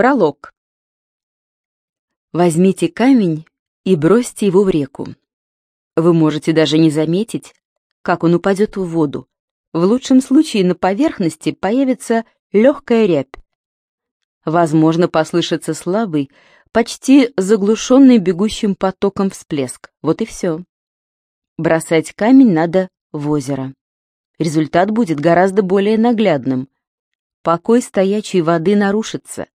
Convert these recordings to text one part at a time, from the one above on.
Пролог. Возьмите камень и бросьте его в реку. Вы можете даже не заметить, как он упадет в воду. В лучшем случае на поверхности появится легкая рябь. Возможно, послышится слабый, почти заглушенный бегущим потоком всплеск. Вот и все. Бросать камень надо в озеро. Результат будет гораздо более наглядным. Покой стоячей воды нарушится.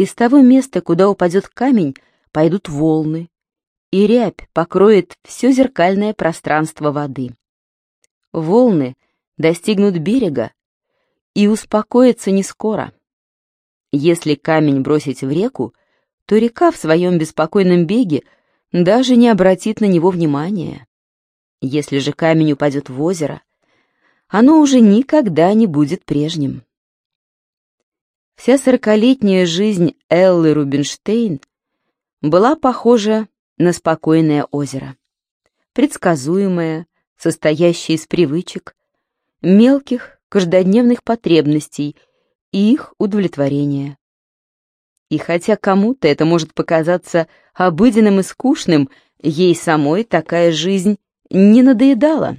Из того места, куда упадет камень, пойдут волны, и рябь покроет все зеркальное пространство воды. Волны достигнут берега и успокоятся не скоро. Если камень бросить в реку, то река в своем беспокойном беге даже не обратит на него внимания. Если же камень упадет в озеро, оно уже никогда не будет прежним. Вся сорокалетняя жизнь Эллы Рубинштейн была похожа на спокойное озеро. Предсказуемое, состоящее из привычек, мелких каждодневных потребностей и их удовлетворения. И хотя кому-то это может показаться обыденным и скучным, ей самой такая жизнь не надоедала.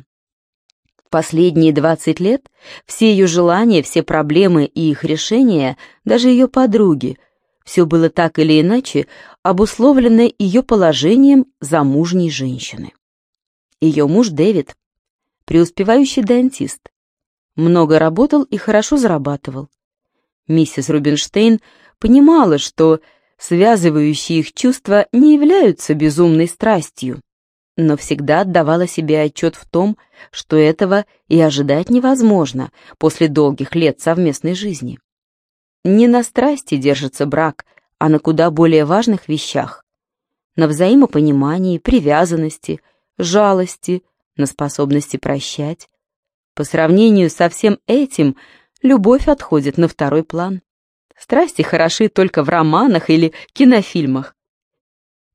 Последние 20 лет все ее желания, все проблемы и их решения, даже ее подруги, все было так или иначе обусловлено ее положением замужней женщины. Ее муж Дэвид, преуспевающий дантист, много работал и хорошо зарабатывал. Миссис Рубинштейн понимала, что связывающие их чувства не являются безумной страстью, но всегда отдавала себе отчет в том, что этого и ожидать невозможно после долгих лет совместной жизни. Не на страсти держится брак, а на куда более важных вещах. На взаимопонимании, привязанности, жалости, на способности прощать. По сравнению со всем этим, любовь отходит на второй план. Страсти хороши только в романах или кинофильмах,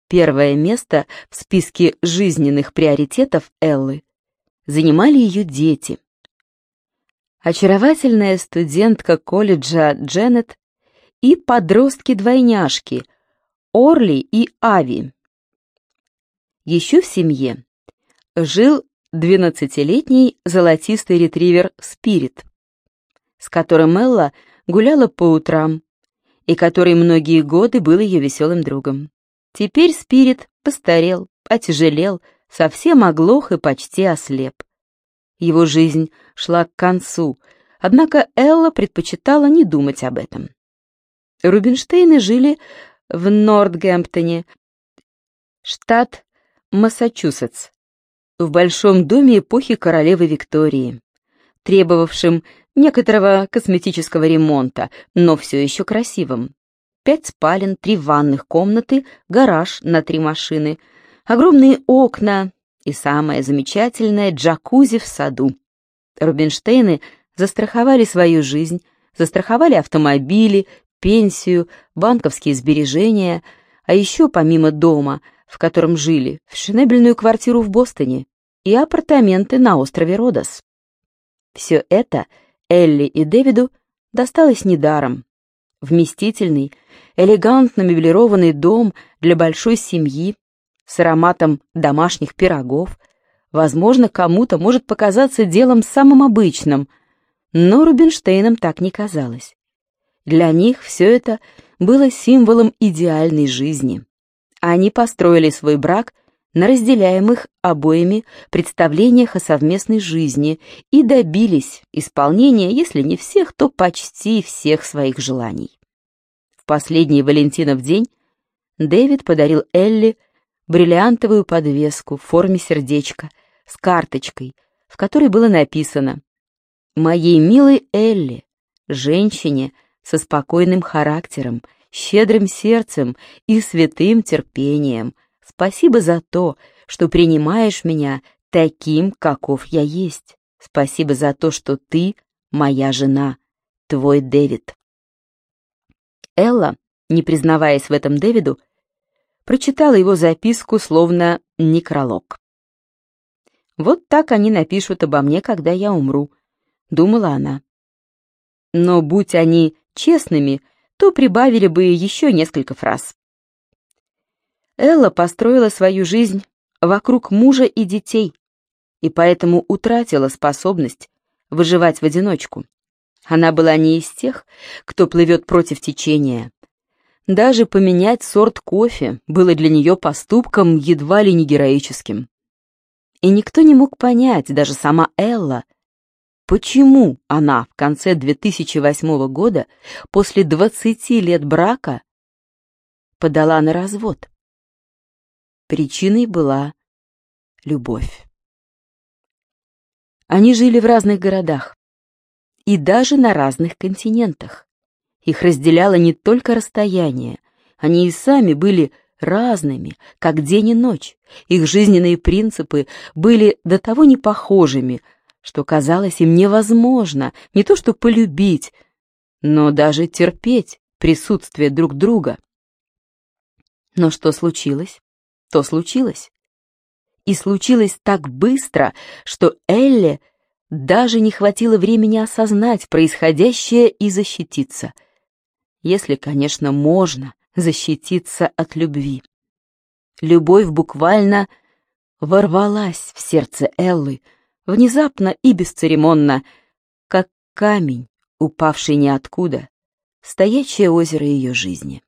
Первое место в списке жизненных приоритетов Эллы занимали ее дети. Очаровательная студентка колледжа Дженнет и подростки-двойняшки Орли и Ави. Еще в семье жил 12-летний золотистый ретривер Спирит, с которым Элла гуляла по утрам и который многие годы был ее веселым другом. Теперь Спирит постарел, отяжелел, совсем оглох и почти ослеп. Его жизнь шла к концу, однако Элла предпочитала не думать об этом. Рубинштейны жили в Нортгемптоне, штат Массачусетс, в большом доме эпохи королевы Виктории, требовавшем некоторого косметического ремонта, но все еще красивым пять спален, три ванных комнаты, гараж на три машины, огромные окна и самое замечательное джакузи в саду. Рубинштейны застраховали свою жизнь, застраховали автомобили, пенсию, банковские сбережения, а еще помимо дома, в котором жили, в шинебельную квартиру в Бостоне и апартаменты на острове Родос. Все это Элли и Дэвиду досталось недаром. Вместительный, элегантно меблированный дом для большой семьи с ароматом домашних пирогов, возможно, кому-то может показаться делом самым обычным, но Рубинштейнам так не казалось. Для них все это было символом идеальной жизни. Они построили свой брак на разделяемых обоими представлениях о совместной жизни и добились исполнения, если не всех, то почти всех своих желаний. Последний Валентинов день Дэвид подарил Элли бриллиантовую подвеску в форме сердечка с карточкой, в которой было написано «Моей милой Элли, женщине со спокойным характером, щедрым сердцем и святым терпением – Спасибо за то, что принимаешь меня таким, каков я есть. Спасибо за то, что ты моя жена, твой Дэвид. Элла, не признаваясь в этом Дэвиду, прочитала его записку словно некролог. «Вот так они напишут обо мне, когда я умру», — думала она. Но будь они честными, то прибавили бы еще несколько фраз. Элла построила свою жизнь вокруг мужа и детей, и поэтому утратила способность выживать в одиночку. Она была не из тех, кто плывет против течения. Даже поменять сорт кофе было для нее поступком едва ли не героическим. И никто не мог понять, даже сама Элла, почему она в конце 2008 года, после 20 лет брака, подала на развод. Причиной была любовь. Они жили в разных городах и даже на разных континентах. Их разделяло не только расстояние, они и сами были разными, как день и ночь. Их жизненные принципы были до того непохожими, что казалось им невозможно не то что полюбить, но даже терпеть присутствие друг друга. Но что случилось, то случилось. И случилось так быстро, что Элле даже не хватило времени осознать происходящее и защититься. Если, конечно, можно защититься от любви. Любовь буквально ворвалась в сердце Эллы, внезапно и бесцеремонно, как камень, упавший ниоткуда, стоячее озеро ее жизни.